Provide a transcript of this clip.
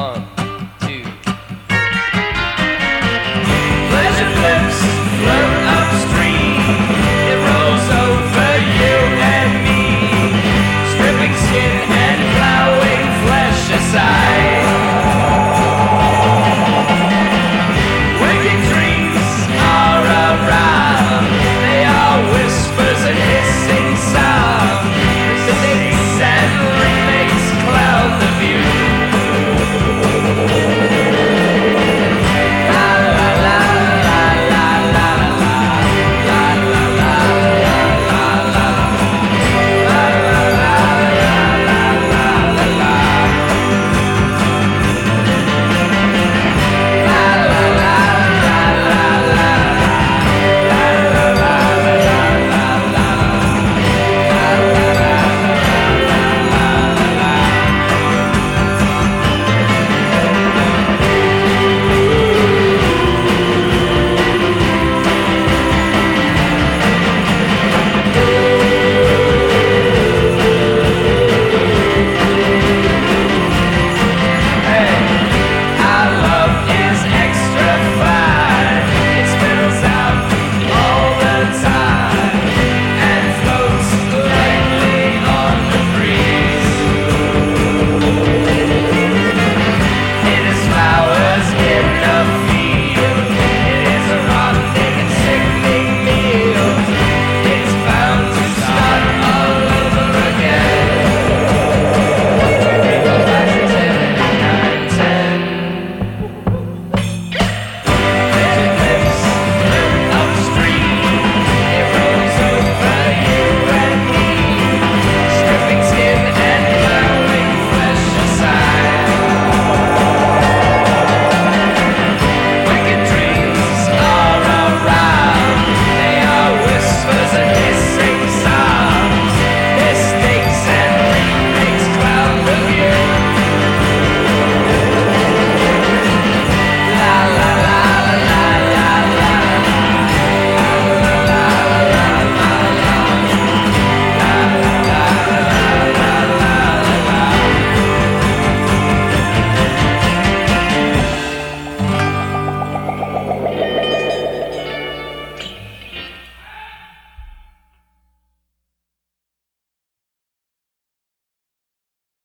One.